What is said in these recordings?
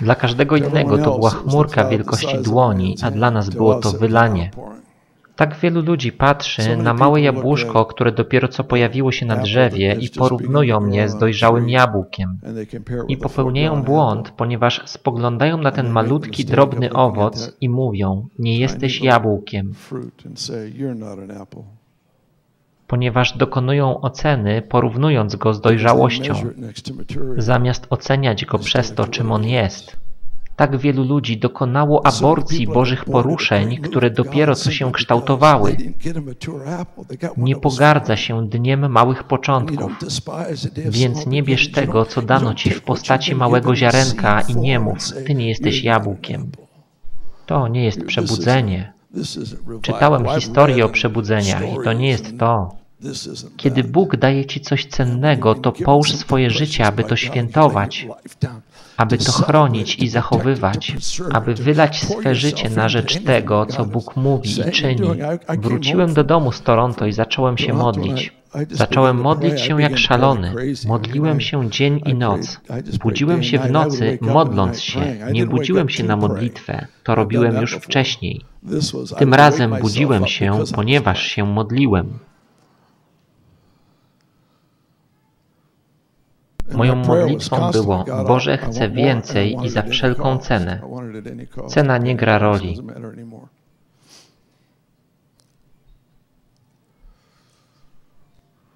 Dla każdego innego to była chmurka wielkości dłoni, a dla nas było to wylanie. Tak wielu ludzi patrzy na małe jabłuszko, które dopiero co pojawiło się na drzewie i porównują mnie z dojrzałym jabłkiem. I popełniają błąd, ponieważ spoglądają na ten malutki, drobny owoc i mówią, nie jesteś jabłkiem. Ponieważ dokonują oceny, porównując go z dojrzałością, zamiast oceniać go przez to, czym on jest. Tak wielu ludzi dokonało aborcji Bożych poruszeń, które dopiero co się kształtowały. Nie pogardza się dniem małych początków, więc nie bierz tego, co dano ci w postaci małego ziarenka i nie mów, ty nie jesteś jabłkiem. To nie jest przebudzenie. Czytałem historię o przebudzeniach i to nie jest to. Kiedy Bóg daje ci coś cennego, to połóż swoje życie, aby to świętować aby to chronić i zachowywać, aby wylać swe życie na rzecz tego, co Bóg mówi i czyni. Wróciłem do domu z Toronto i zacząłem się modlić. Zacząłem modlić się jak szalony. Modliłem się dzień i noc. Budziłem się w nocy, modląc się. Nie budziłem się na modlitwę. To robiłem już wcześniej. Tym razem budziłem się, ponieważ się modliłem. Moją modlitwą było, Boże, chcę więcej i za wszelką cenę. Cena nie gra roli.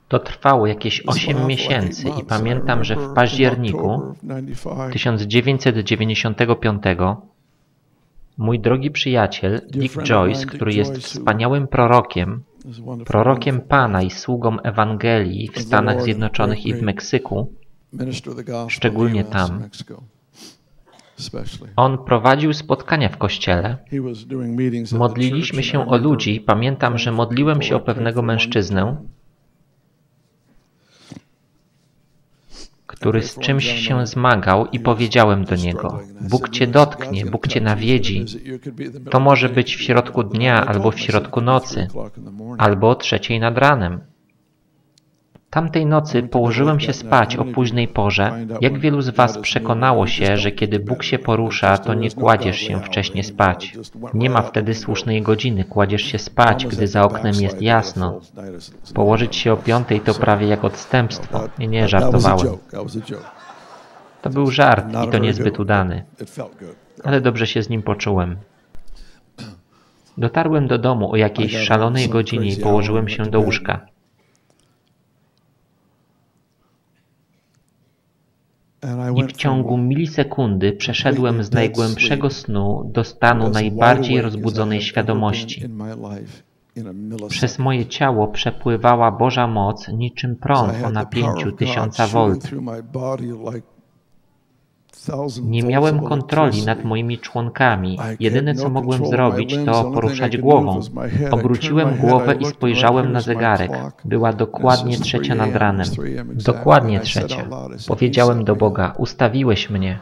To trwało jakieś 8 miesięcy i pamiętam, że w październiku 1995 mój drogi przyjaciel Dick Joyce, który jest wspaniałym prorokiem, prorokiem Pana i sługą Ewangelii w Stanach Zjednoczonych i w Meksyku, szczególnie tam. On prowadził spotkania w kościele. Modliliśmy się o ludzi. Pamiętam, że modliłem się o pewnego mężczyznę, który z czymś się zmagał i powiedziałem do niego: Bóg cię dotknie, Bóg cię nawiedzi. To może być w środku dnia, albo w środku nocy, albo o trzeciej nad ranem. Tamtej nocy położyłem się spać o późnej porze. Jak wielu z Was przekonało się, że kiedy Bóg się porusza, to nie kładziesz się wcześnie spać. Nie ma wtedy słusznej godziny, kładziesz się spać, gdy za oknem jest jasno. Położyć się o piątej to prawie jak odstępstwo. Nie, nie, żartowałem. To był żart i to niezbyt udany. Ale dobrze się z nim poczułem. Dotarłem do domu o jakiejś szalonej godzinie i położyłem się do łóżka. I w ciągu milisekundy przeszedłem z najgłębszego snu do stanu najbardziej rozbudzonej świadomości. Przez moje ciało przepływała Boża moc niczym prąd o napięciu tysiąca volt. Nie miałem kontroli nad moimi członkami. Jedyne co mogłem zrobić, to poruszać głową. Obróciłem głowę i spojrzałem na zegarek. Była dokładnie trzecia nad ranem. Dokładnie trzecia. Powiedziałem do Boga: Ustawiłeś mnie.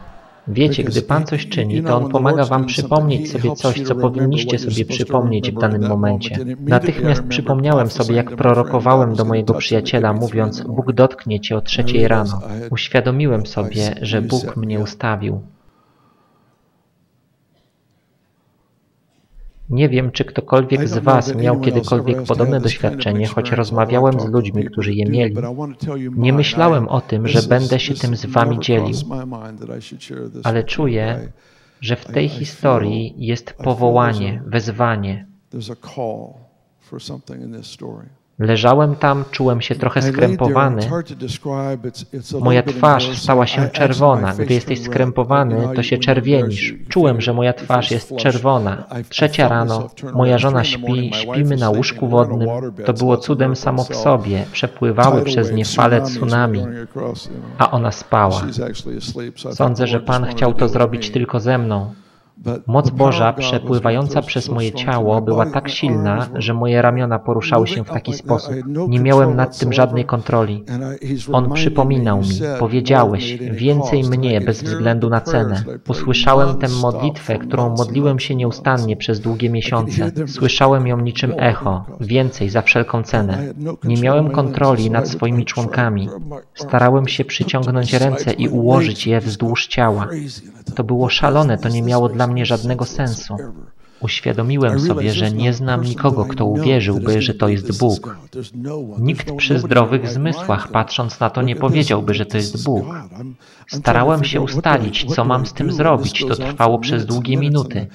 Wiecie, gdy Pan coś czyni, to On pomaga Wam przypomnieć sobie coś, co powinniście sobie przypomnieć w danym momencie. Natychmiast przypomniałem sobie, jak prorokowałem do mojego przyjaciela, mówiąc, Bóg dotknie Cię o trzeciej rano. Uświadomiłem sobie, że Bóg mnie ustawił. Nie wiem, czy ktokolwiek z Was miał kiedykolwiek podobne doświadczenie, choć rozmawiałem z ludźmi, którzy je mieli. Nie myślałem o tym, że będę się tym z Wami dzielił, ale czuję, że w tej historii jest powołanie, wezwanie. Leżałem tam, czułem się trochę skrępowany. Moja twarz stała się czerwona. Gdy jesteś skrępowany, to się czerwienisz. Czułem, że moja twarz jest czerwona. Trzecia rano, moja żona śpi, śpimy na łóżku wodnym. To było cudem samo w sobie. Przepływały przez nie fale tsunami, a ona spała. Sądzę, że Pan chciał to zrobić tylko ze mną. Moc Boża przepływająca przez moje ciało była tak silna, że moje ramiona poruszały się w taki sposób. Nie miałem nad tym żadnej kontroli. On przypominał mi, powiedziałeś, więcej mnie bez względu na cenę. Usłyszałem tę modlitwę, którą modliłem się nieustannie przez długie miesiące. Słyszałem ją niczym echo, więcej za wszelką cenę. Nie miałem kontroli nad swoimi członkami. Starałem się przyciągnąć ręce i ułożyć je wzdłuż ciała. To było szalone, to nie miało dla mnie żadnego sensu. Uświadomiłem sobie, że nie znam nikogo, kto uwierzyłby, że to jest Bóg. Nikt przy zdrowych zmysłach, patrząc na to, nie powiedziałby, że to jest Bóg. Starałem się ustalić, co mam z tym zrobić. To trwało przez długie minuty.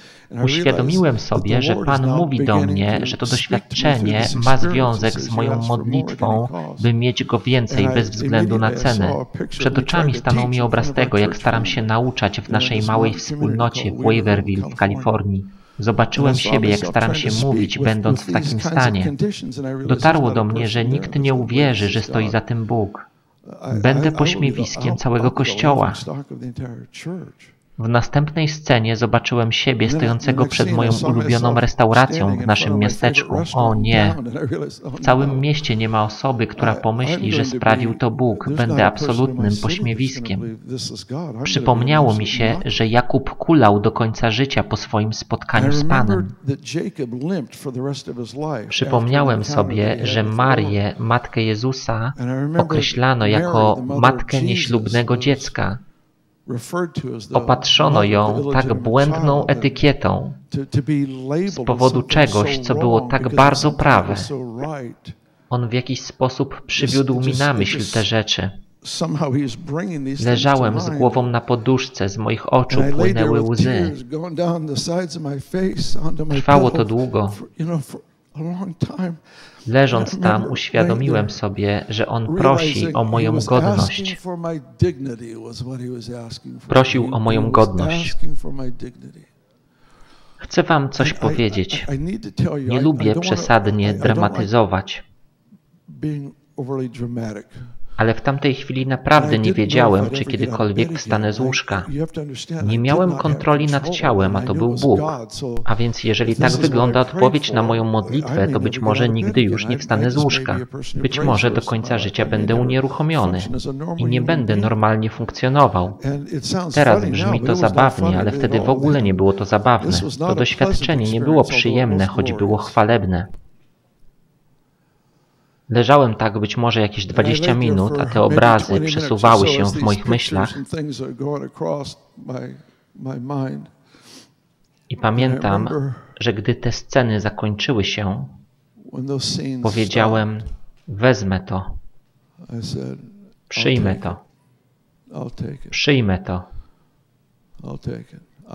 Uświadomiłem sobie, że Pan mówi do mnie, że to doświadczenie ma związek z moją modlitwą, by mieć go więcej bez względu na cenę. Przed oczami stanął mi obraz tego, jak staram się nauczać w naszej małej wspólnocie w Waverville w Kalifornii. Zobaczyłem siebie, jak staram się mówić, będąc w takim stanie. Dotarło do mnie, że nikt nie uwierzy, że stoi za tym Bóg. Będę pośmiewiskiem całego Kościoła. W następnej scenie zobaczyłem siebie stojącego przed moją ulubioną restauracją w naszym miasteczku. O nie! W całym mieście nie ma osoby, która pomyśli, że sprawił to Bóg. Będę absolutnym pośmiewiskiem. Przypomniało mi się, że Jakub kulał do końca życia po swoim spotkaniu z Panem. Przypomniałem sobie, że Marię, matkę Jezusa, określano jako matkę nieślubnego dziecka. Opatrzono ją tak błędną etykietą z powodu czegoś, co było tak bardzo prawe. On w jakiś sposób przywiódł mi na myśl te rzeczy. Leżałem z głową na poduszce, z moich oczu płynęły łzy. Trwało to długo. Leżąc tam, uświadomiłem sobie, że On prosi o moją godność. Prosił o moją godność. Chcę Wam coś powiedzieć. Nie lubię przesadnie dramatyzować. Ale w tamtej chwili naprawdę nie wiedziałem, czy kiedykolwiek wstanę z łóżka. Nie miałem kontroli nad ciałem, a to był Bóg. A więc jeżeli tak wygląda odpowiedź na moją modlitwę, to być może nigdy już nie wstanę z łóżka. Być może do końca życia będę unieruchomiony i nie będę normalnie funkcjonował. Teraz brzmi to zabawnie, ale wtedy w ogóle nie było to zabawne. To doświadczenie nie było przyjemne, choć było chwalebne. Leżałem tak być może jakieś 20 minut, a te obrazy przesuwały się w moich myślach. I pamiętam, że gdy te sceny zakończyły się, powiedziałem: Wezmę to, przyjmę to, przyjmę to.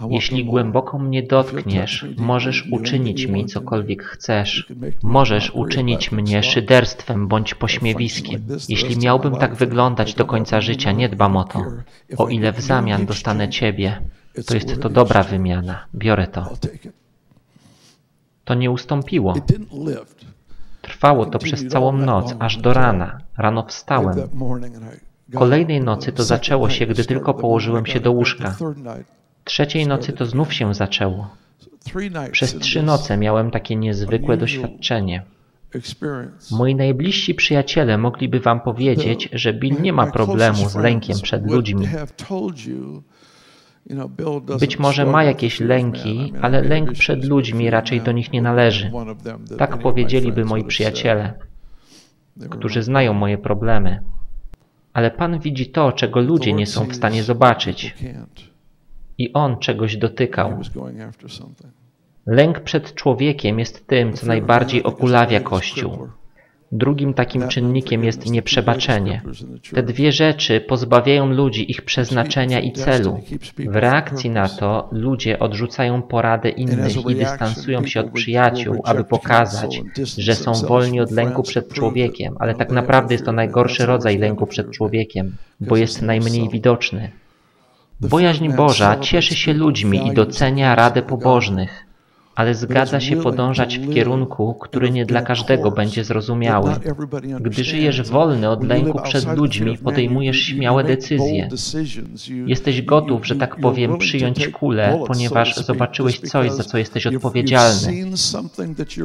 Jeśli głęboko mnie dotkniesz, możesz uczynić mi cokolwiek chcesz. Możesz uczynić mnie szyderstwem bądź pośmiewiskiem. Jeśli miałbym tak wyglądać do końca życia, nie dbam o to. O ile w zamian dostanę Ciebie, to jest to dobra wymiana. Biorę to. To nie ustąpiło. Trwało to przez całą noc, aż do rana. Rano wstałem. Kolejnej nocy to zaczęło się, gdy tylko położyłem się do łóżka. Trzeciej nocy to znów się zaczęło. Przez trzy noce miałem takie niezwykłe doświadczenie. Moi najbliżsi przyjaciele mogliby wam powiedzieć, że Bill nie ma problemu z lękiem przed ludźmi. Być może ma jakieś lęki, ale lęk przed ludźmi raczej do nich nie należy. Tak powiedzieliby moi przyjaciele, którzy znają moje problemy. Ale Pan widzi to, czego ludzie nie są w stanie zobaczyć i on czegoś dotykał. Lęk przed człowiekiem jest tym, co najbardziej okulawia Kościół. Drugim takim czynnikiem jest nieprzebaczenie. Te dwie rzeczy pozbawiają ludzi ich przeznaczenia i celu. W reakcji na to ludzie odrzucają poradę innych i dystansują się od przyjaciół, aby pokazać, że są wolni od lęku przed człowiekiem, ale tak naprawdę jest to najgorszy rodzaj lęku przed człowiekiem, bo jest najmniej widoczny. Bojaźń Boża cieszy się ludźmi i docenia radę pobożnych, ale zgadza się podążać w kierunku, który nie dla każdego będzie zrozumiały. Gdy żyjesz wolny od lęku przed ludźmi, podejmujesz śmiałe decyzje. Jesteś gotów, że tak powiem, przyjąć kulę, ponieważ zobaczyłeś coś, za co jesteś odpowiedzialny.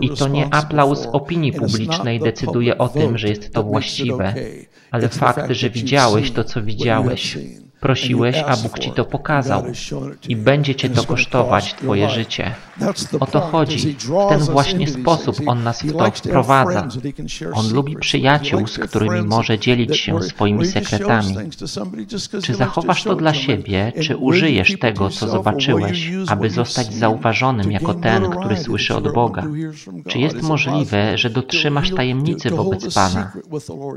I to nie aplauz opinii publicznej decyduje o tym, że jest to właściwe, ale fakt, że widziałeś to, co widziałeś. Prosiłeś, a Bóg ci to pokazał i będzie cię to kosztować Twoje życie. O to chodzi. W ten właśnie sposób On nas w to wprowadza. On lubi przyjaciół, z którymi może dzielić się swoimi sekretami. Czy zachowasz to dla siebie, czy użyjesz tego, co zobaczyłeś, aby zostać zauważonym jako ten, który słyszy od Boga? Czy jest możliwe, że dotrzymasz tajemnicy wobec Pana?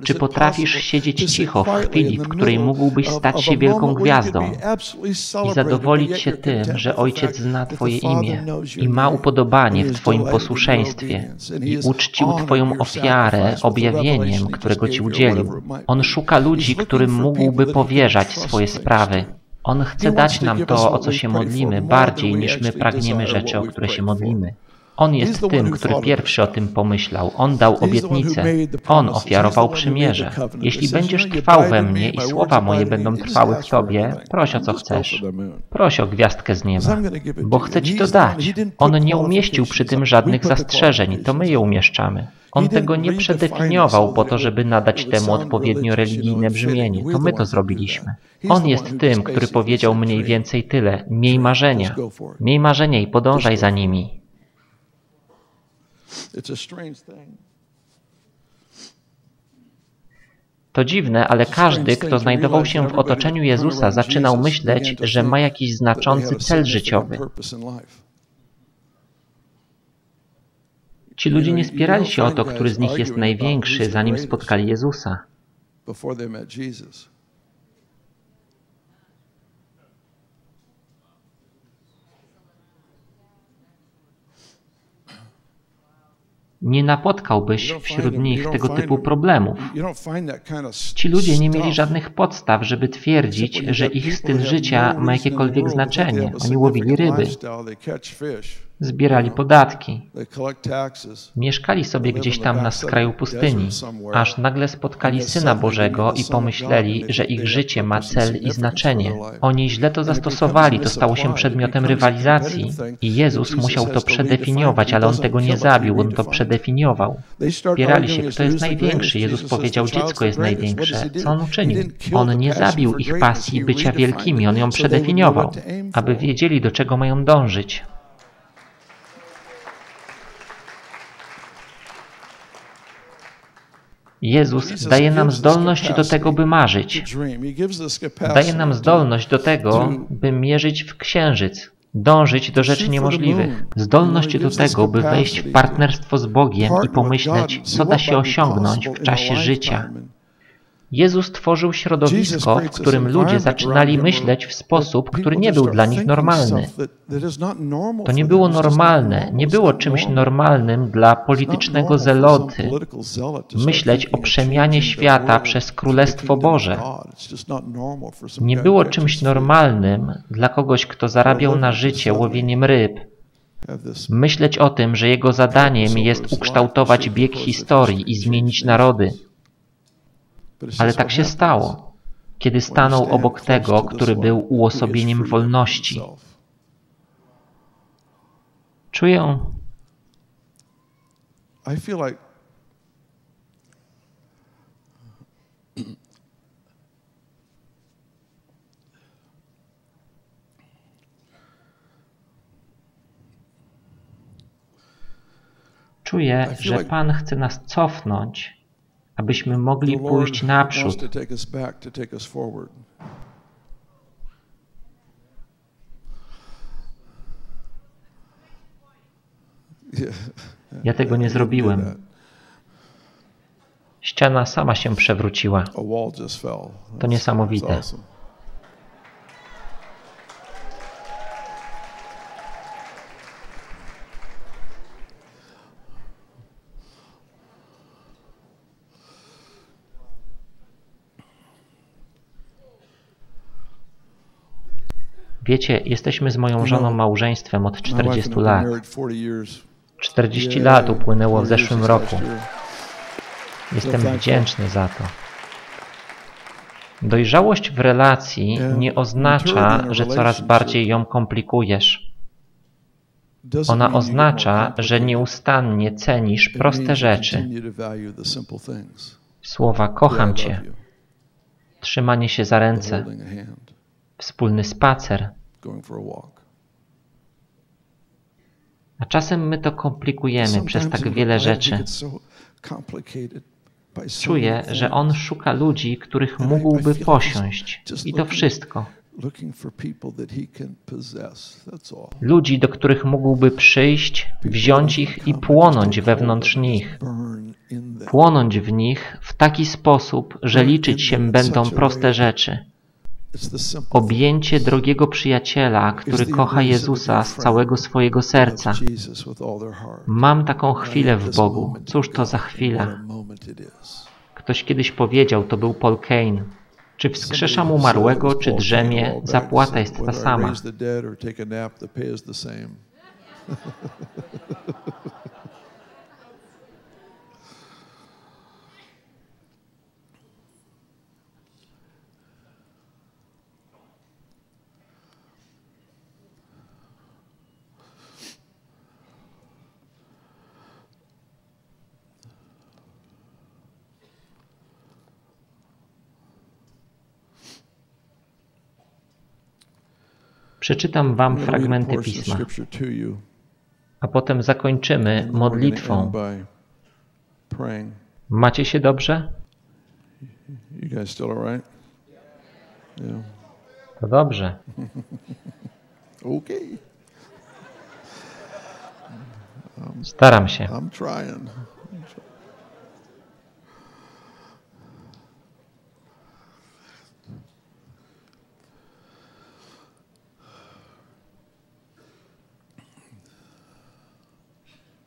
Czy potrafisz siedzieć cicho w chwili, w której mógłbyś stać się wielką gwiazdą i zadowolić się tym, że Ojciec zna Twoje imię i ma upodobanie w Twoim posłuszeństwie i uczcił Twoją ofiarę objawieniem, którego Ci udzielił. On szuka ludzi, którym mógłby powierzać swoje sprawy. On chce dać nam to, o co się modlimy, bardziej niż my pragniemy rzeczy, o które się modlimy. On jest tym, który pierwszy o tym pomyślał. On dał obietnicę. On ofiarował przymierze. Jeśli będziesz trwał we mnie i słowa moje będą trwały w Tobie, proś o co chcesz. Proś o gwiazdkę z nieba, bo chcę Ci to dać. On nie umieścił przy tym żadnych zastrzeżeń, to my je umieszczamy. On tego nie przedefiniował po to, żeby nadać temu odpowiednio religijne brzmienie. To my to zrobiliśmy. On jest tym, który powiedział mniej więcej tyle. Miej marzenia. Miej marzenia i podążaj za nimi. To dziwne, ale każdy, kto znajdował się w otoczeniu Jezusa, zaczynał myśleć, że ma jakiś znaczący cel życiowy. Ci ludzie nie spierali się o to, który z nich jest największy, zanim spotkali Jezusa. Nie napotkałbyś wśród nich tego typu problemów. Ci ludzie nie mieli żadnych podstaw, żeby twierdzić, że ich styl życia ma jakiekolwiek znaczenie. Oni łowili ryby zbierali podatki. Mieszkali sobie gdzieś tam na skraju pustyni, aż nagle spotkali Syna Bożego i pomyśleli, że ich życie ma cel i znaczenie. Oni źle to zastosowali, to stało się przedmiotem rywalizacji. i Jezus musiał to przedefiniować, ale On tego nie zabił, On to przedefiniował. Spierali się, kto jest największy. Jezus powiedział, dziecko jest największe. Co On uczynił? On nie zabił ich pasji bycia wielkimi, On ją przedefiniował, aby wiedzieli, do czego mają dążyć. Jezus daje nam zdolność do tego, by marzyć. Daje nam zdolność do tego, by mierzyć w księżyc, dążyć do rzeczy niemożliwych. Zdolność do tego, by wejść w partnerstwo z Bogiem i pomyśleć, co da się osiągnąć w czasie życia Jezus tworzył środowisko, w którym ludzie zaczynali myśleć w sposób, który nie był dla nich normalny. To nie było normalne, nie było czymś normalnym dla politycznego zeloty. myśleć o przemianie świata przez Królestwo Boże. Nie było czymś normalnym dla kogoś, kto zarabiał na życie łowieniem ryb, myśleć o tym, że jego zadaniem jest ukształtować bieg historii i zmienić narody. Ale tak się stało, kiedy stanął obok tego, który był uosobieniem wolności. Czuję, Czuję, że Pan chce nas cofnąć abyśmy mogli pójść naprzód. Ja tego nie zrobiłem. Ściana sama się przewróciła. To niesamowite. Wiecie, jesteśmy z moją żoną małżeństwem od 40 lat. 40 lat upłynęło w zeszłym roku. Jestem wdzięczny za to. Dojrzałość w relacji nie oznacza, że coraz bardziej ją komplikujesz. Ona oznacza, że nieustannie cenisz proste rzeczy. Słowa kocham Cię trzymanie się za ręce, wspólny spacer. A czasem my to komplikujemy przez tak wiele rzeczy. Czuję, że on szuka ludzi, których mógłby posiąść. I to wszystko. Ludzi, do których mógłby przyjść, wziąć ich i płonąć wewnątrz nich. Płonąć w nich w taki sposób, że liczyć się będą proste rzeczy. Objęcie drogiego przyjaciela, który kocha Jezusa z całego swojego serca. Mam taką chwilę w Bogu. Cóż to za chwila? Ktoś kiedyś powiedział, to był Paul Kane. Czy wskrzeszam umarłego, czy drzemie, zapłata jest ta sama. Przeczytam Wam fragmenty pisma, a potem zakończymy modlitwą. Macie się dobrze? To dobrze. Staram się.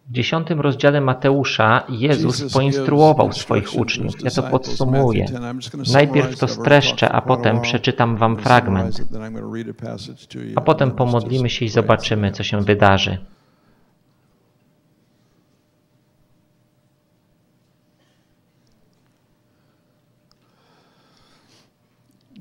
W dziesiątym rozdziale Mateusza Jezus poinstruował swoich uczniów. Ja to podsumuję. Najpierw to streszczę, a potem przeczytam wam fragment. A potem pomodlimy się i zobaczymy, co się wydarzy.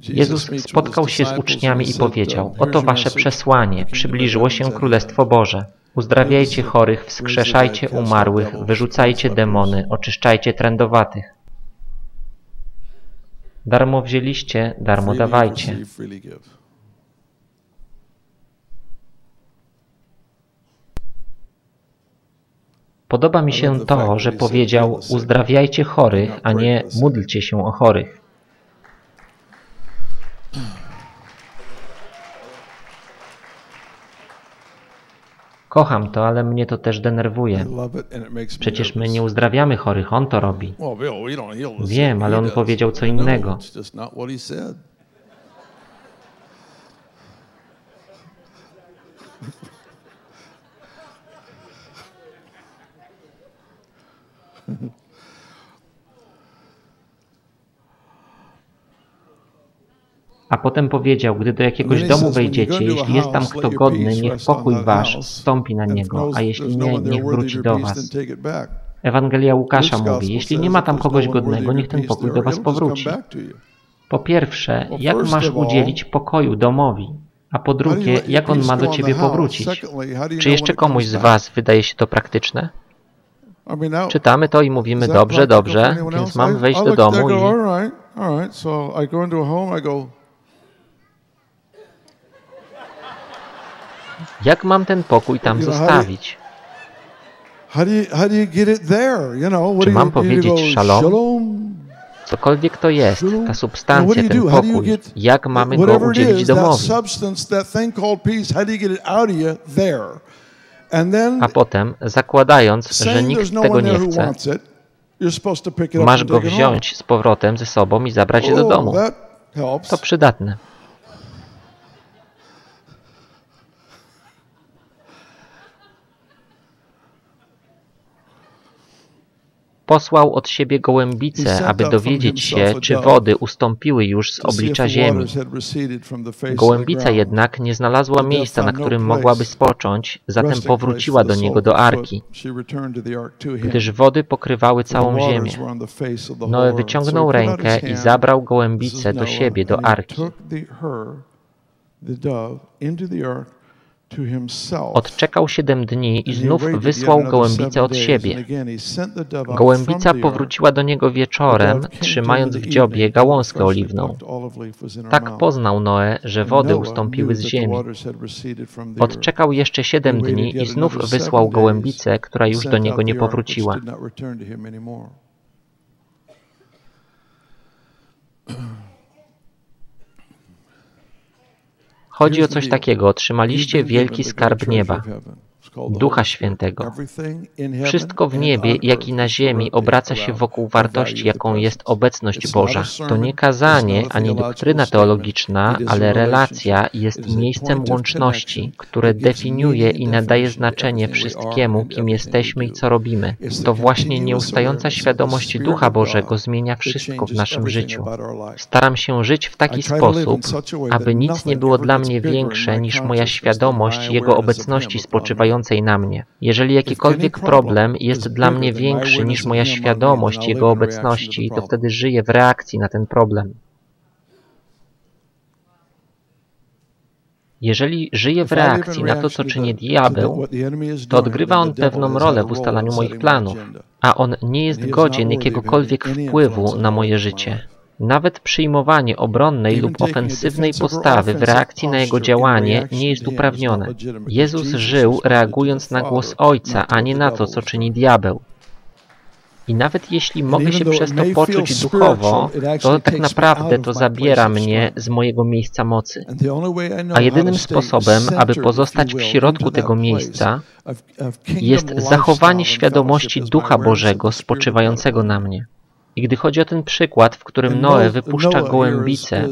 Jezus spotkał się z uczniami i powiedział: Oto wasze przesłanie, przybliżyło się Królestwo Boże. Uzdrawiajcie chorych, wskrzeszajcie umarłych, wyrzucajcie demony, oczyszczajcie trędowatych. Darmo wzięliście, darmo dawajcie. Podoba mi się to, że powiedział uzdrawiajcie chorych, a nie módlcie się o chorych. Kocham to, ale mnie to też denerwuje. Przecież my nie uzdrawiamy chorych, on to robi. Wiem, ale on powiedział co innego. A potem powiedział, gdy do jakiegoś domu wejdziecie, jeśli jest tam kto godny, niech pokój wasz stąpi na niego, a jeśli nie, niech wróci do was. Ewangelia Łukasza mówi, jeśli nie ma tam kogoś godnego, niech ten pokój do was powróci. Po pierwsze, jak masz udzielić pokoju domowi? A po drugie, jak on ma do ciebie powrócić? Czy jeszcze komuś z was wydaje się to praktyczne? Czytamy to i mówimy, dobrze, dobrze, więc mam wejść do domu i... Jak mam ten pokój tam zostawić? Czy mam powiedzieć szalom? Cokolwiek to jest, ta substancja, ten pokój, jak mamy go udzielić domowi? A potem, zakładając, że nikt tego nie chce, masz go wziąć z powrotem ze sobą i zabrać do domu. To przydatne. Posłał od siebie gołębice, aby dowiedzieć się, czy wody ustąpiły już z oblicza ziemi. Gołębica jednak nie znalazła miejsca, na którym mogłaby spocząć, zatem powróciła do niego do arki, gdyż wody pokrywały całą ziemię. Noe wyciągnął rękę i zabrał gołębicę do siebie, do arki. Odczekał siedem dni i znów wysłał gołębicę od siebie. Gołębica powróciła do niego wieczorem, trzymając w dziobie gałązkę oliwną. Tak poznał Noe, że wody ustąpiły z ziemi. Odczekał jeszcze siedem dni i znów wysłał gołębicę, która już do niego nie powróciła. Chodzi o coś takiego. Otrzymaliście wielki skarb nieba. Ducha Świętego. Wszystko w niebie, jak i na ziemi obraca się wokół wartości, jaką jest obecność Boża. To nie kazanie ani doktryna teologiczna, ale relacja jest miejscem łączności, które definiuje i nadaje znaczenie wszystkiemu, kim jesteśmy i co robimy. To właśnie nieustająca świadomość Ducha Bożego zmienia wszystko w naszym życiu. Staram się żyć w taki sposób, aby nic nie było dla mnie większe niż moja świadomość Jego obecności spoczywającej na mnie. Jeżeli jakikolwiek problem jest dla mnie większy niż moja świadomość Jego obecności, to wtedy żyję w reakcji na ten problem. Jeżeli żyję w reakcji na to, co czyni diabeł, to odgrywa on pewną rolę w ustalaniu moich planów, a on nie jest godzien jakiegokolwiek wpływu na moje życie. Nawet przyjmowanie obronnej lub ofensywnej postawy w reakcji na jego działanie nie jest uprawnione. Jezus żył reagując na głos Ojca, a nie na to, co czyni diabeł. I nawet jeśli mogę się przez to poczuć duchowo, to tak naprawdę to zabiera mnie z mojego miejsca mocy. A jedynym sposobem, aby pozostać w środku tego miejsca, jest zachowanie świadomości Ducha Bożego spoczywającego na mnie. I gdy chodzi o ten przykład, w którym Noe wypuszcza gołębicę,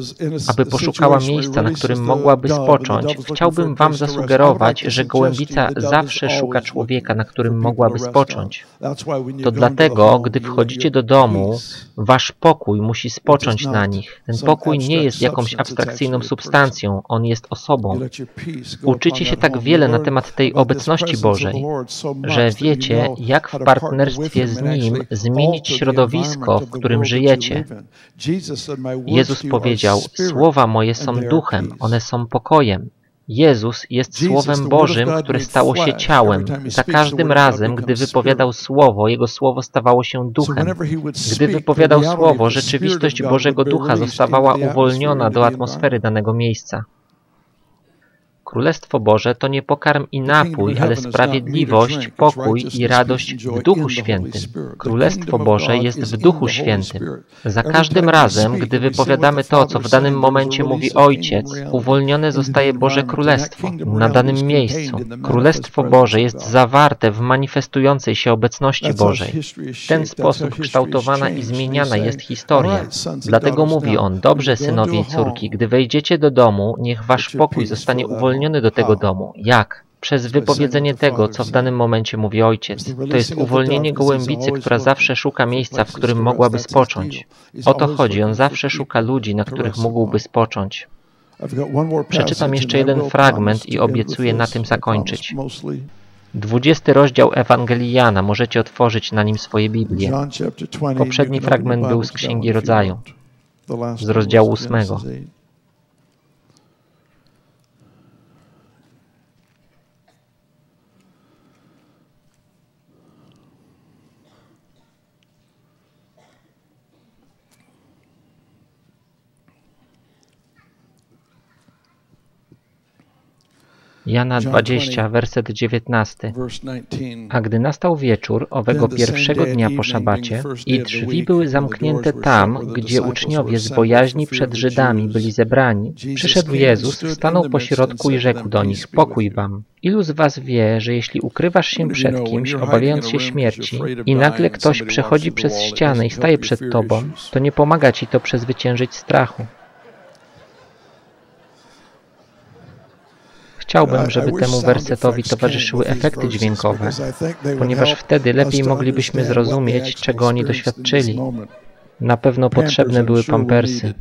aby poszukała miejsca, na którym mogłaby spocząć, chciałbym Wam zasugerować, że gołębica zawsze szuka człowieka, na którym mogłaby spocząć. To dlatego, gdy wchodzicie do domu, Wasz pokój musi spocząć na nich. Ten pokój nie jest jakąś abstrakcyjną substancją, on jest osobą. Uczycie się tak wiele na temat tej obecności Bożej, że wiecie, jak w partnerstwie z Nim zmienić środowisko, w którym żyjecie. Jezus powiedział, słowa moje są duchem, one są pokojem. Jezus jest Słowem Bożym, które stało się ciałem. Za każdym razem, gdy wypowiadał Słowo, Jego Słowo stawało się duchem. Gdy wypowiadał Słowo, rzeczywistość Bożego Ducha zostawała uwolniona do atmosfery danego miejsca. Królestwo Boże to nie pokarm i napój, ale sprawiedliwość, pokój i radość w Duchu Świętym. Królestwo Boże jest w Duchu Świętym. Za każdym razem, gdy wypowiadamy to, co w danym momencie mówi Ojciec, uwolnione zostaje Boże Królestwo na danym miejscu. Królestwo Boże jest zawarte w manifestującej się obecności Bożej. W ten sposób kształtowana i zmieniana jest historia. Dlatego mówi On, dobrze synowie i córki, gdy wejdziecie do domu, niech wasz pokój zostanie uwolniony uwolniony do tego domu. Jak? Przez wypowiedzenie tego, co w danym momencie mówi ojciec. To jest uwolnienie gołębicy, która zawsze szuka miejsca, w którym mogłaby spocząć. O to chodzi, on zawsze szuka ludzi, na których mógłby spocząć. Przeczytam jeszcze jeden fragment i obiecuję na tym zakończyć. Dwudziesty rozdział Ewangelii Jana, możecie otworzyć na nim swoje Biblię. Poprzedni fragment był z Księgi Rodzaju, z rozdziału ósmego. Jana 20, werset 19. A gdy nastał wieczór owego pierwszego dnia po szabacie i drzwi były zamknięte tam, gdzie uczniowie z bojaźni przed Żydami byli zebrani, przyszedł Jezus, stanął pośrodku i rzekł do nich, pokój wam. Ilu z was wie, że jeśli ukrywasz się przed kimś, obawiając się śmierci i nagle ktoś przechodzi przez ścianę i staje przed tobą, to nie pomaga ci to przezwyciężyć strachu. Chciałbym, żeby temu wersetowi towarzyszyły efekty dźwiękowe, ponieważ wtedy lepiej moglibyśmy zrozumieć, czego oni doświadczyli. Na pewno potrzebne były pampersy.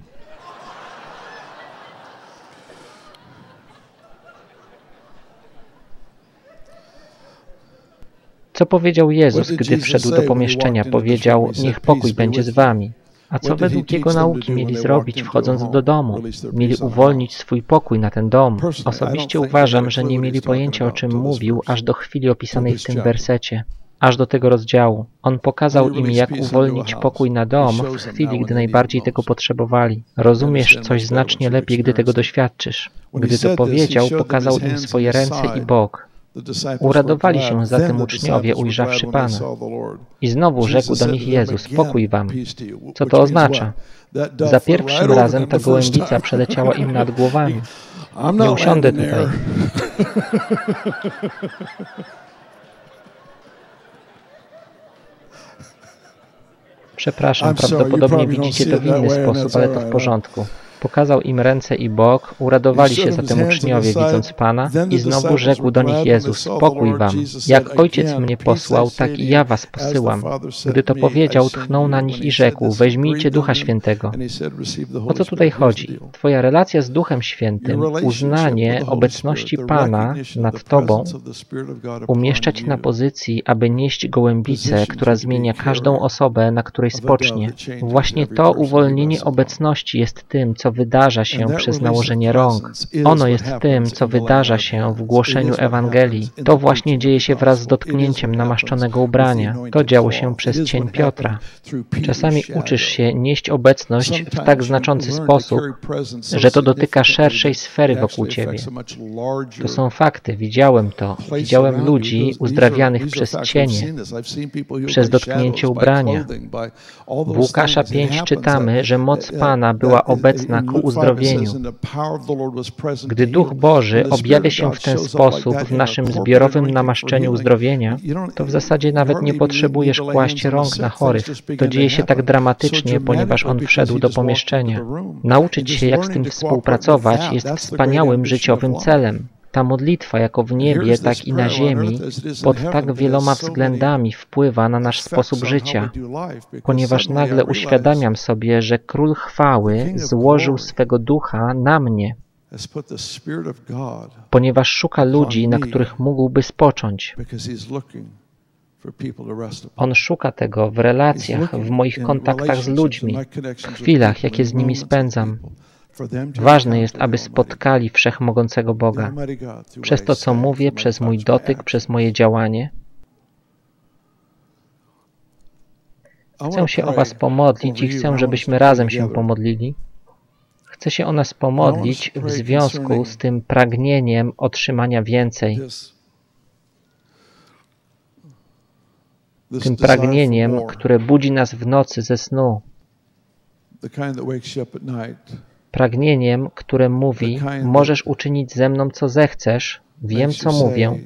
Co powiedział Jezus, gdy wszedł do pomieszczenia? Powiedział, niech pokój będzie z wami. A co według jego nauki mieli zrobić, wchodząc do domu? Mieli uwolnić swój pokój na ten dom. Osobiście uważam, że nie mieli pojęcia, o czym mówił, aż do chwili opisanej w tym wersecie aż do tego rozdziału. On pokazał im, jak uwolnić pokój na dom w chwili, gdy najbardziej tego potrzebowali. Rozumiesz coś znacznie lepiej, gdy tego doświadczysz. Gdy to powiedział, pokazał im swoje ręce i bok. Uradowali się zatem uczniowie, ujrzawszy Pana. I znowu rzekł do nich Jezus, pokój wam. Co to oznacza? Za pierwszym razem ta gołębica przeleciała im nad głowami. Nie usiądę tutaj. Przepraszam, prawdopodobnie widzicie to w inny sposób, ale to w porządku. Pokazał im ręce i bok, uradowali się zatem uczniowie, widząc Pana, i znowu rzekł do nich Jezus, pokój wam. Jak Ojciec mnie posłał, tak i ja was posyłam. Gdy to powiedział, tchnął na nich i rzekł, weźmijcie Ducha Świętego. O co tutaj chodzi? Twoja relacja z Duchem Świętym, uznanie obecności Pana nad Tobą, umieszczać na pozycji, aby nieść gołębicę, która zmienia każdą osobę, na której spocznie. Właśnie to uwolnienie obecności jest tym, co wydarza się przez nałożenie rąk. Ono jest tym, co wydarza się w głoszeniu Ewangelii. To właśnie dzieje się wraz z dotknięciem namaszczonego ubrania. To działo się przez cień Piotra. Czasami uczysz się nieść obecność w tak znaczący sposób, że to dotyka szerszej sfery wokół ciebie. To są fakty, widziałem to. Widziałem ludzi uzdrawianych przez cienie, przez dotknięcie ubrania. W Łukasza 5 czytamy, że moc Pana była obecna ku uzdrowieniu. Gdy Duch Boży objawia się w ten sposób w naszym zbiorowym namaszczeniu uzdrowienia, to w zasadzie nawet nie potrzebujesz kłaść rąk na chorych. To dzieje się tak dramatycznie, ponieważ On wszedł do pomieszczenia. Nauczyć się, jak z tym współpracować, jest wspaniałym życiowym celem. Ta modlitwa, jako w niebie, tak i na ziemi, pod tak wieloma względami wpływa na nasz sposób życia, ponieważ nagle uświadamiam sobie, że Król Chwały złożył swego ducha na mnie, ponieważ szuka ludzi, na których mógłby spocząć. On szuka tego w relacjach, w moich kontaktach z ludźmi, w chwilach, jakie z nimi spędzam. Ważne jest, aby spotkali wszechmogącego Boga. Przez to, co mówię, przez mój dotyk, przez moje działanie. Chcę się o Was pomodlić i chcę, żebyśmy razem się pomodlili. Chcę się o nas pomodlić w związku z tym pragnieniem otrzymania więcej. Tym pragnieniem, które budzi nas w nocy ze snu pragnieniem, które mówi: Możesz uczynić ze mną, co zechcesz, wiem, co mówię.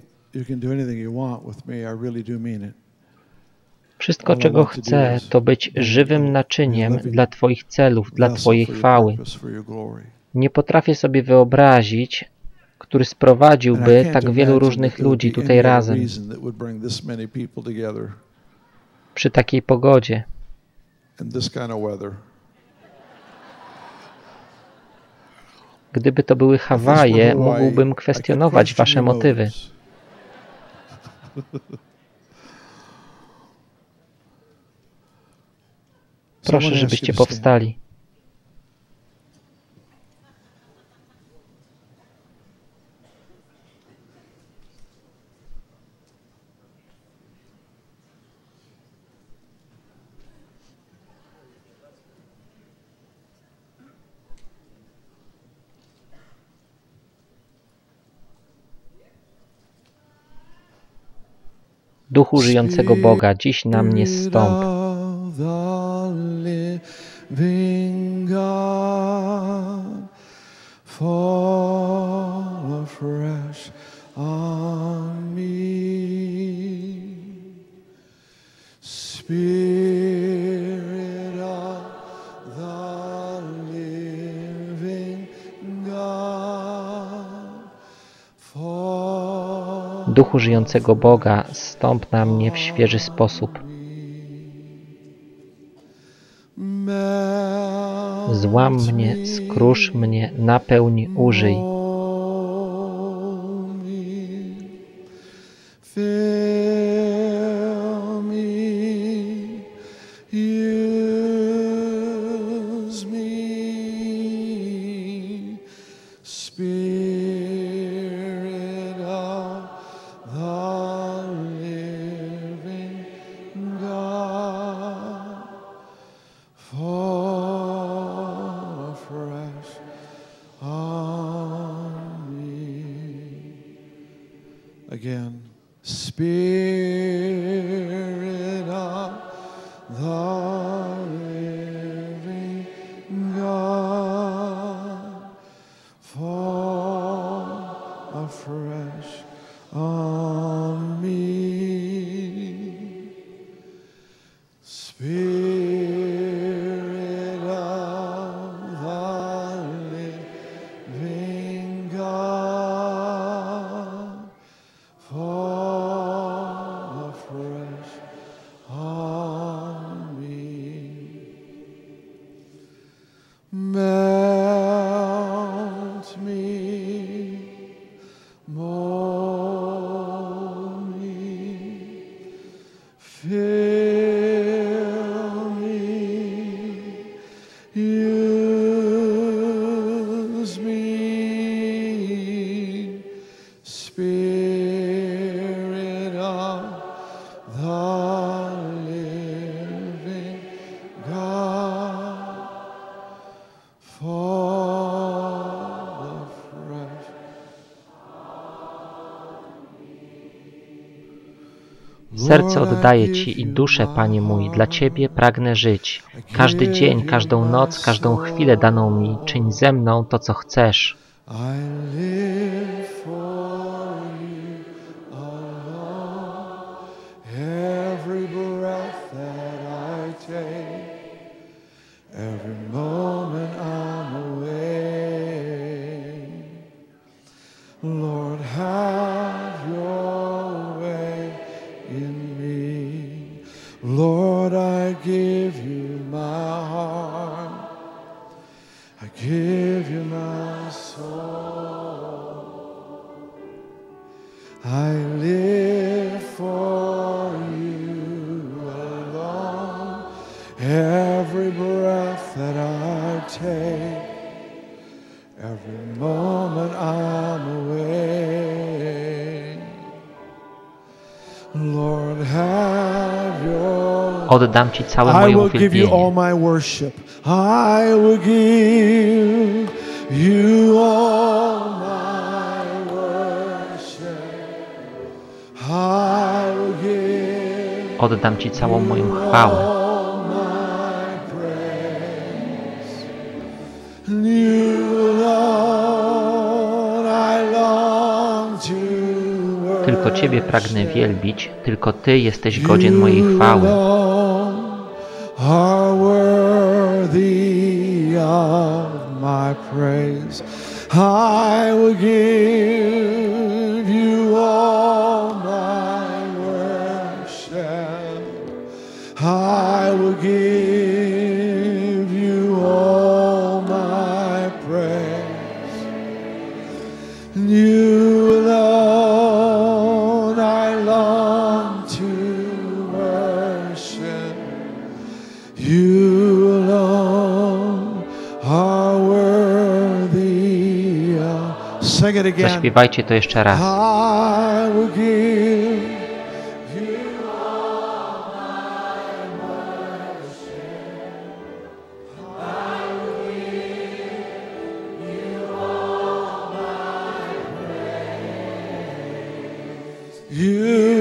Wszystko, czego chcę, to być żywym naczyniem dla Twoich celów, dla Twojej chwały. Nie potrafię sobie wyobrazić, który sprowadziłby tak wielu różnych ludzi tutaj razem przy takiej pogodzie. Gdyby to były Hawaje, mógłbym kwestionować wasze motywy. Proszę, żebyście powstali. Duchu żyjącego Boga, dziś na mnie zstąp. Duchu żyjącego Boga, stąp na mnie w świeży sposób. Złam mnie, skrusz mnie, napełń, użyj. Fresh on me. Serce oddaję Ci i duszę, Panie mój, dla Ciebie pragnę żyć. Każdy dzień, każdą noc, każdą chwilę daną mi, czyń ze mną to, co chcesz. I live for you alone. Every breath that I take, every moment I'm away. Lord, have your Oddam Ci całe I will give you all my worship. I will give you all Oddam Ci całą moją chwałę. Tylko Ciebie pragnę wielbić, tylko Ty jesteś godzien mojej chwały. I will give Zaśpiewajcie to jeszcze raz. You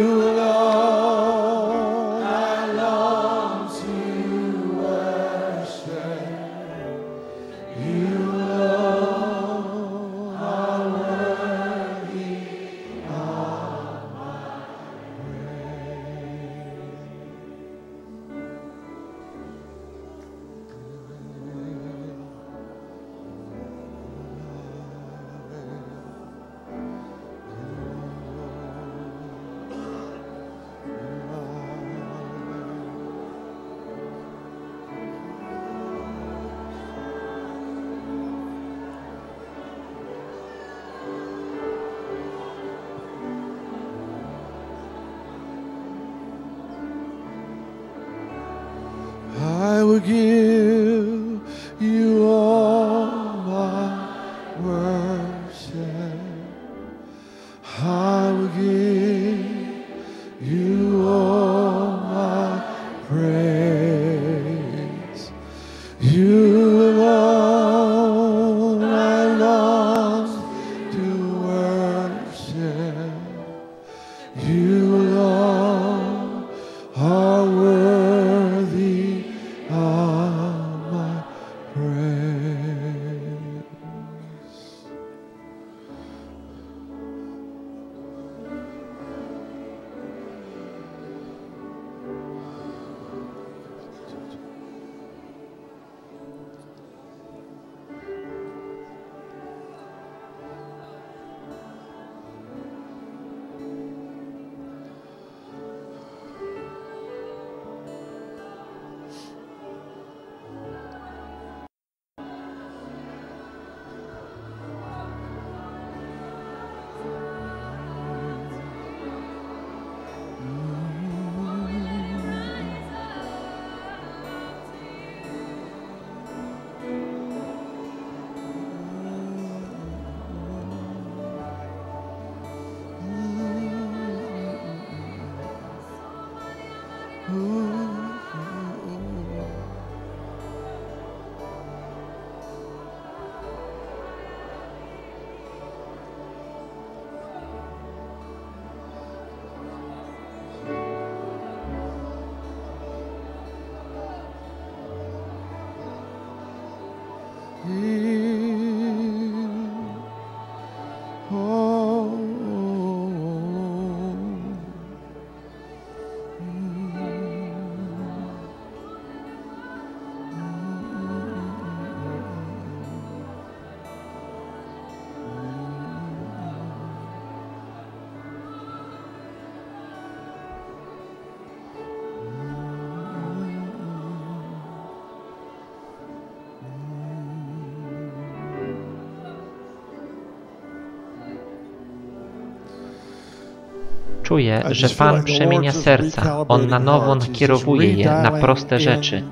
Czuję, że Pan przemienia serca. On na nowo nakierowuje je na proste rzeczy.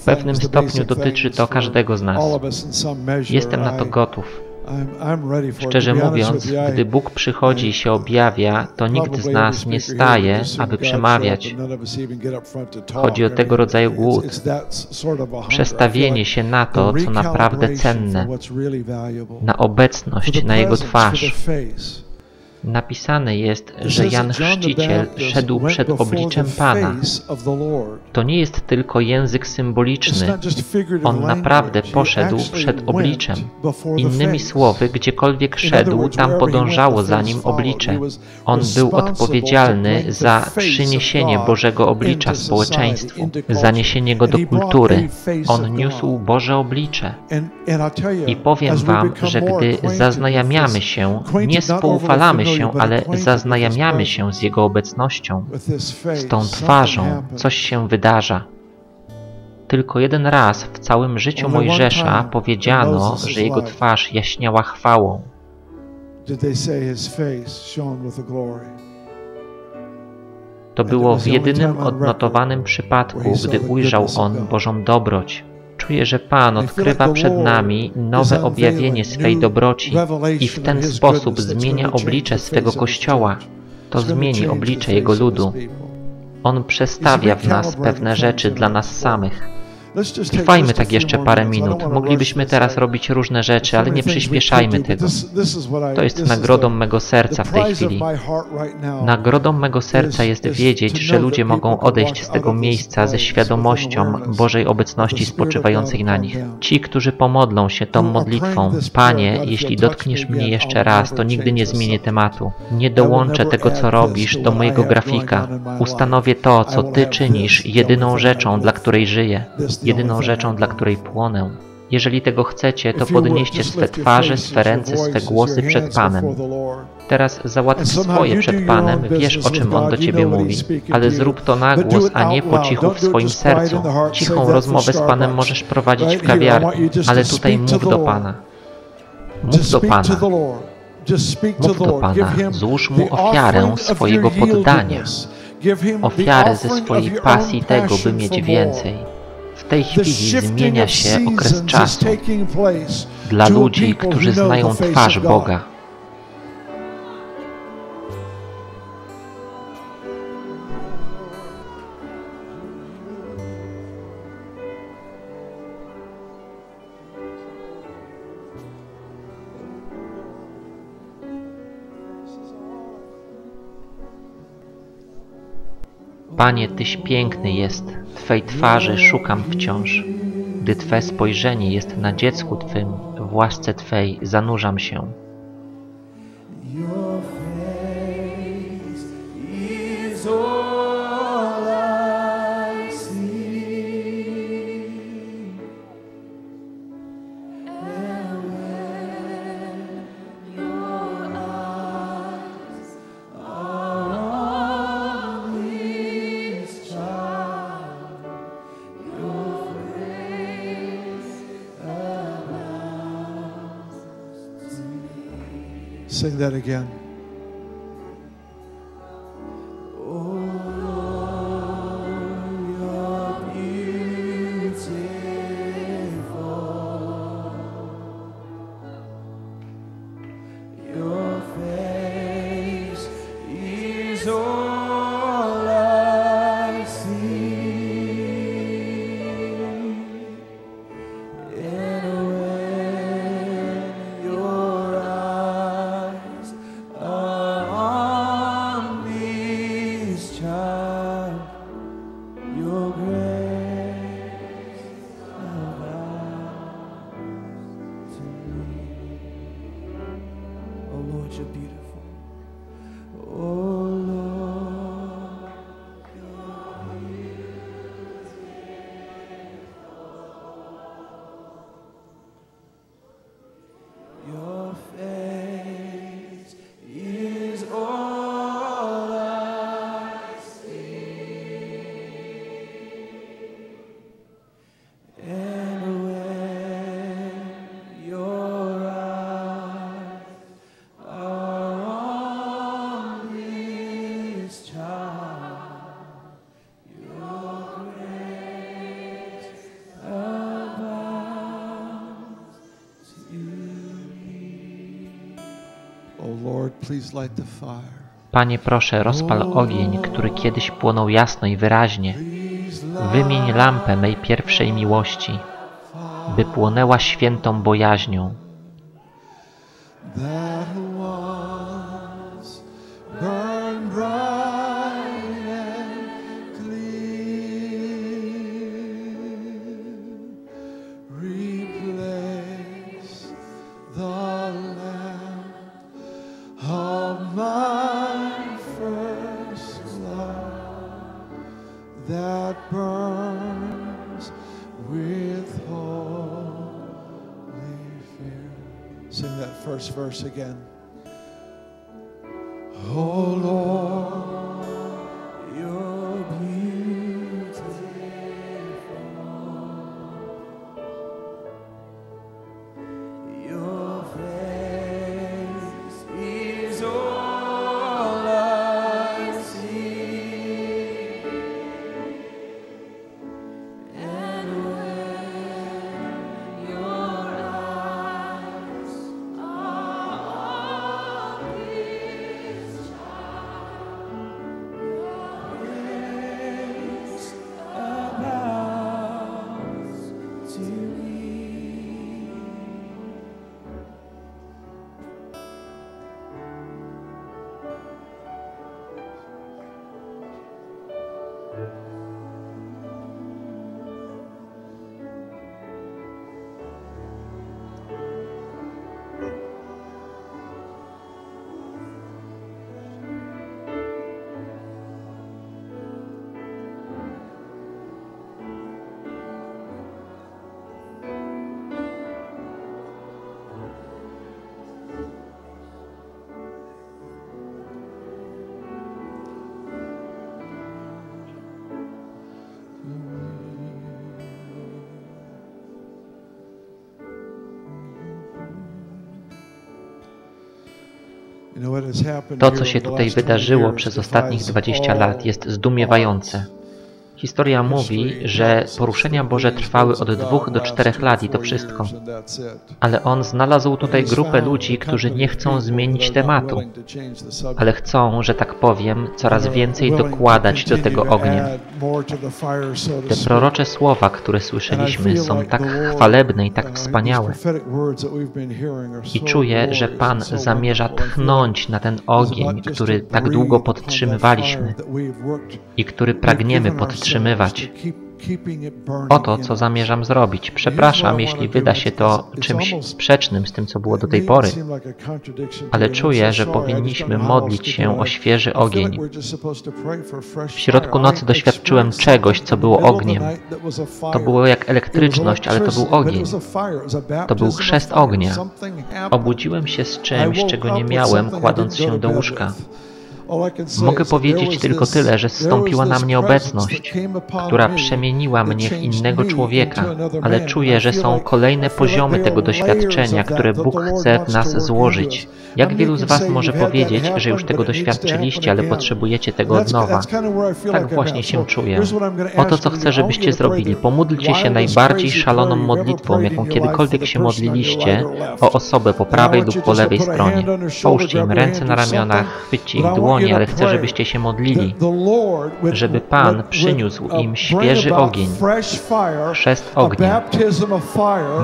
W pewnym stopniu dotyczy to każdego z nas. Jestem na to gotów. Szczerze mówiąc, gdy Bóg przychodzi i się objawia, to nikt z nas nie staje, aby przemawiać. Chodzi o tego rodzaju głód, przestawienie się na to, co naprawdę cenne, na obecność, na Jego twarz. Napisane jest, że Jan Chrzciciel szedł przed obliczem Pana. To nie jest tylko język symboliczny. On naprawdę poszedł przed obliczem. Innymi słowy, gdziekolwiek szedł, tam podążało za nim oblicze. On był odpowiedzialny za przyniesienie Bożego oblicza społeczeństwu, zaniesienie go do kultury. On niósł Boże oblicze. I powiem Wam, że gdy zaznajamiamy się, nie spoufalamy się, się, ale zaznajamiamy się z Jego obecnością, z tą twarzą, coś się wydarza. Tylko jeden raz w całym życiu Mojżesza powiedziano, że jego twarz jaśniała chwałą. To było w jedynym odnotowanym przypadku, gdy ujrzał on Bożą dobroć, Czuję, że Pan odkrywa przed nami nowe objawienie swej dobroci i w ten sposób zmienia oblicze swego Kościoła. To zmieni oblicze Jego ludu. On przestawia w nas pewne rzeczy dla nas samych. Trwajmy tak jeszcze parę minut. Moglibyśmy teraz robić różne rzeczy, ale nie przyspieszajmy tego. To jest nagrodą mego serca w tej chwili. Nagrodą mego serca jest wiedzieć, że ludzie mogą odejść z tego miejsca ze świadomością Bożej obecności spoczywającej na nich. Ci, którzy pomodlą się tą modlitwą, Panie, jeśli dotkniesz mnie jeszcze raz, to nigdy nie zmienię tematu. Nie dołączę tego, co robisz, do mojego grafika. Ustanowię to, co Ty czynisz, jedyną rzeczą, dla której żyję jedyną rzeczą, dla której płonę. Jeżeli tego chcecie, to podnieście swe twarze, swe ręce, swe głosy przed Panem. Teraz załatw swoje przed Panem, wiesz o czym On do Ciebie mówi, ale zrób to na głos, a nie po cichu w swoim sercu. Cichą rozmowę z Panem możesz prowadzić w kawiarni, ale tutaj mów do Pana. Mów do Pana. Mów do Pana, złóż Mu ofiarę swojego poddania, ofiarę ze swojej pasji tego, by mieć więcej. tej chwili zmienia się okres czasu. dla ludzi, którzy znają twarz Boga. Panie, Tyś piękny jest, Twej twarzy szukam wciąż. Gdy Twe spojrzenie jest na dziecku Twym, w łasce Twej zanurzam się. Sing that again. Panie, proszę, rozpal ogień, który kiedyś płonął jasno i wyraźnie. Wymień lampę mej pierwszej miłości, by płonęła świętą bojaźnią. verse again. To, co się tutaj wydarzyło przez ostatnich 20 lat, jest zdumiewające. Historia mówi, że poruszenia Boże trwały od dwóch do czterech lat i to wszystko. Ale On znalazł tutaj grupę ludzi, którzy nie chcą zmienić tematu, ale chcą, że tak powiem, coraz więcej dokładać do tego ognia. Te prorocze słowa, które słyszeliśmy, są tak chwalebne i tak wspaniałe. I czuję, że Pan zamierza tchnąć na ten ogień, który tak długo podtrzymywaliśmy i który pragniemy podtrzymywać. Oto, co zamierzam zrobić. Przepraszam, jeśli wyda się to czymś sprzecznym z tym, co było do tej pory, ale czuję, że powinniśmy modlić się o świeży ogień. W środku nocy doświadczyłem czegoś, co było ogniem. To było jak elektryczność, ale to był ogień. To był chrzest ognia. Obudziłem się z czymś, czego nie miałem, kładąc się do łóżka. Mogę powiedzieć tylko tyle, że zstąpiła na mnie obecność, która przemieniła mnie w innego człowieka, ale czuję, że są kolejne poziomy tego doświadczenia, które Bóg chce w nas złożyć. Jak wielu z Was może powiedzieć, że już tego doświadczyliście, ale potrzebujecie tego od nowa? Tak właśnie się czuję. Oto co chcę, żebyście zrobili. Pomódlcie się najbardziej szaloną modlitwą, jaką kiedykolwiek się modliliście, o osobę po prawej lub po lewej stronie. Połóżcie im ręce na ramionach, chwyćcie ich dłonie, ale chcę, żebyście się modlili, żeby Pan przyniósł im świeży ogień, chrzest ognia,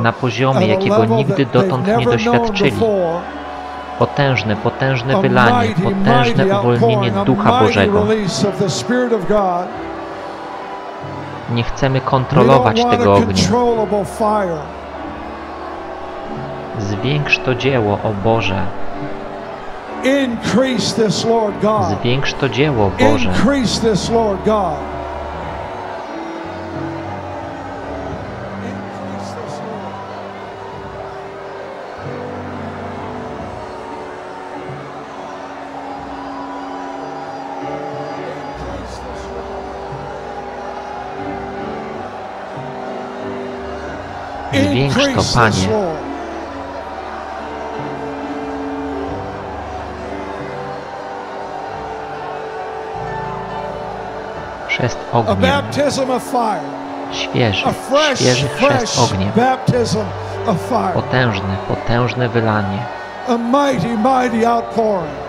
na poziomie, jakiego nigdy dotąd nie doświadczyli. Potężne, potężne wylanie, potężne uwolnienie Ducha Bożego. Nie chcemy kontrolować tego ognia. Zwiększ to dzieło, o Boże. Increase this, Lord God. Zwiększ to dzieło, Boże. Increase this, Lord God. Increase this, Lord. Increase this, Lord. Zwiększ to, Increase this, Panie. Chrzest ogniem. Świeży, świeży chrzest ogniem. Potężne, potężne wylanie. A mighty, mighty outpouring.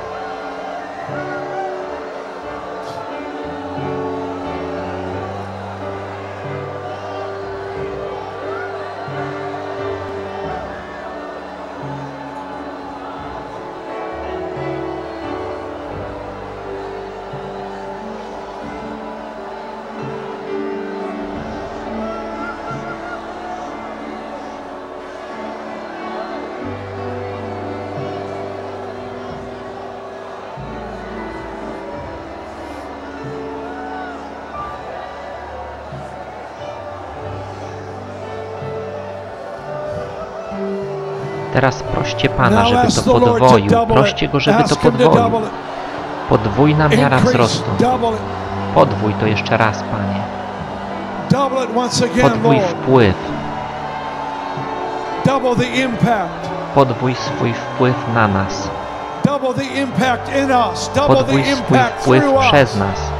Teraz proście Pana, żeby to podwoił. Proście Go, żeby to podwoił. Podwójna miara wzrostu. Podwój to jeszcze raz, Panie. Podwój wpływ. Podwój swój wpływ na nas. Podwój swój wpływ przez nas.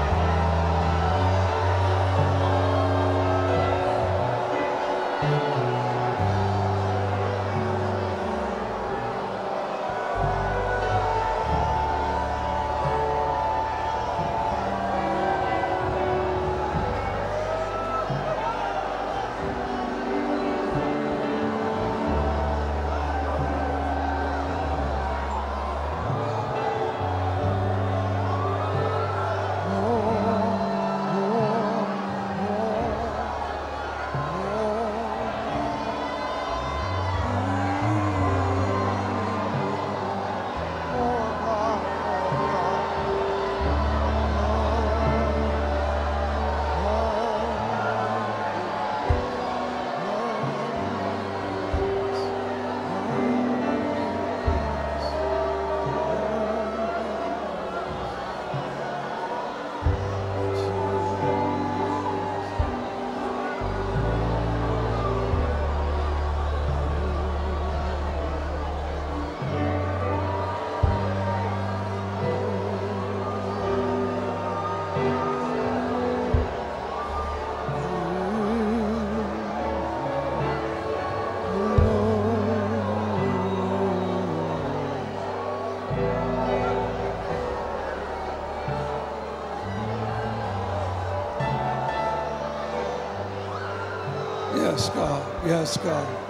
Yes, God.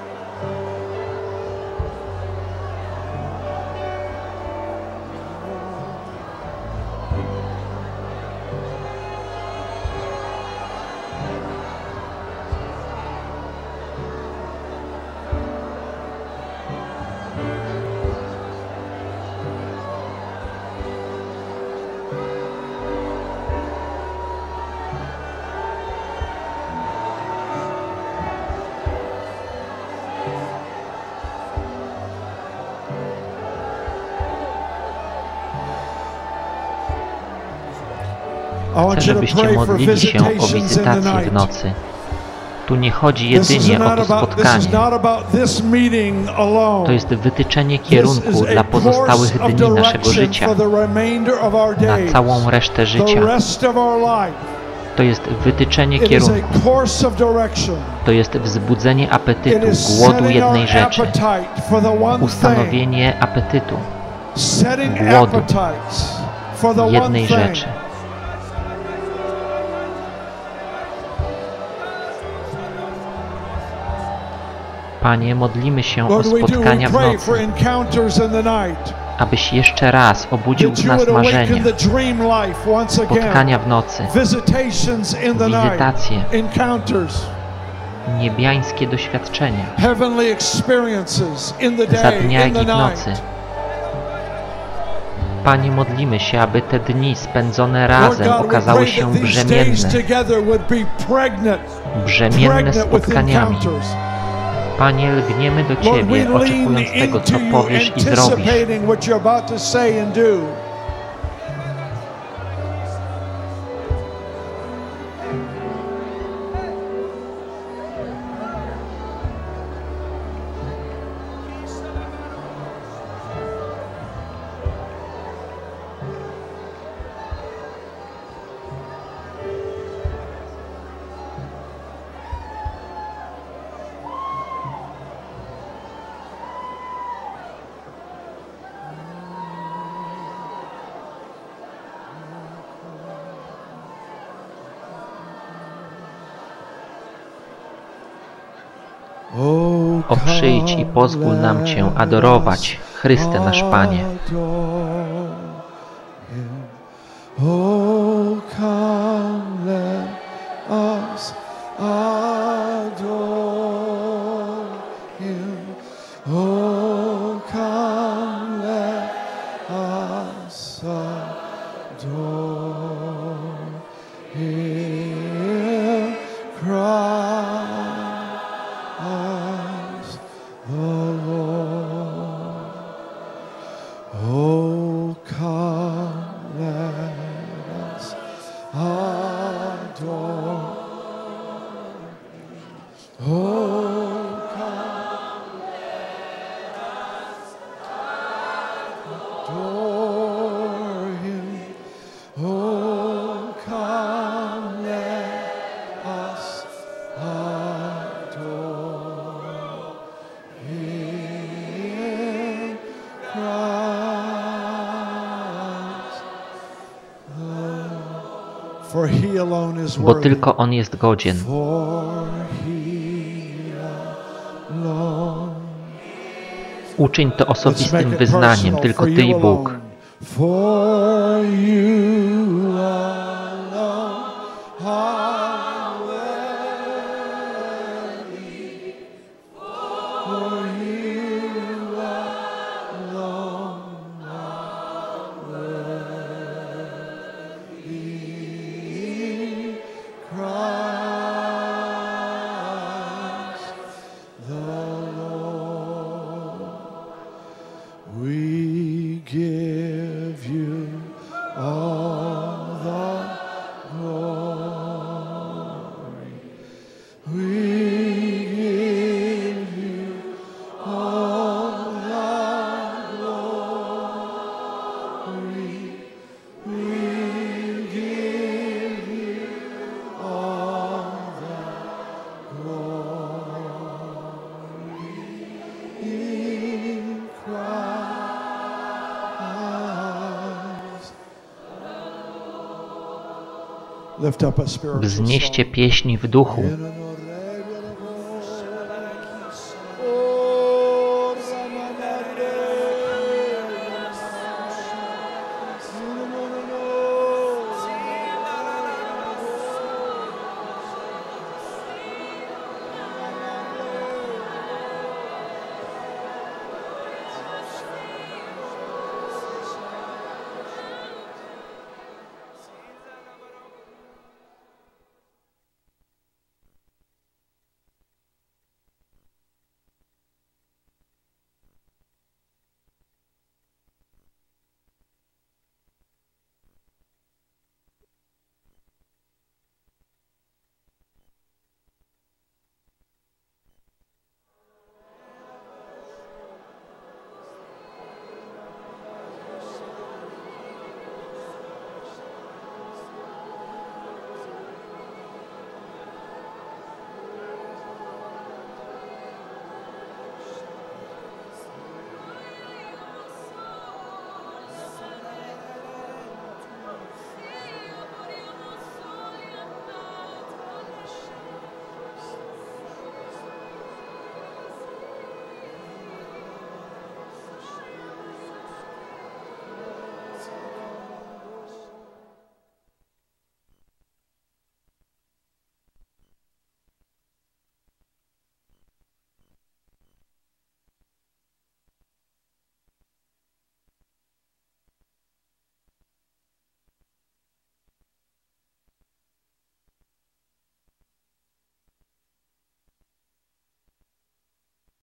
Chcę, żebyście modlili się o wizytację w nocy. Tu nie chodzi jedynie o to spotkanie. To jest wytyczenie kierunku dla pozostałych dni naszego życia, na całą resztę życia. To jest wytyczenie kierunku. To jest wzbudzenie apetytu, głodu jednej rzeczy. Ustanowienie apetytu, głodu jednej rzeczy. Panie, modlimy się o spotkania w nocy, abyś jeszcze raz obudził w nas marzenia, spotkania w nocy, wizytacje, niebiańskie doświadczenia, za dnia jak i w nocy. Panie, modlimy się, aby te dni spędzone razem okazały się brzemienne, brzemienne spotkaniami. Panie, lgniemy do Ciebie, oczekując tego, co powiesz i zrobisz. I pozwól nam Cię adorować, Chryste nasz Panie. bo tylko On jest godzien. Uczyń to osobistym wyznaniem, tylko Ty i Bóg. Wznieście pieśni w duchu.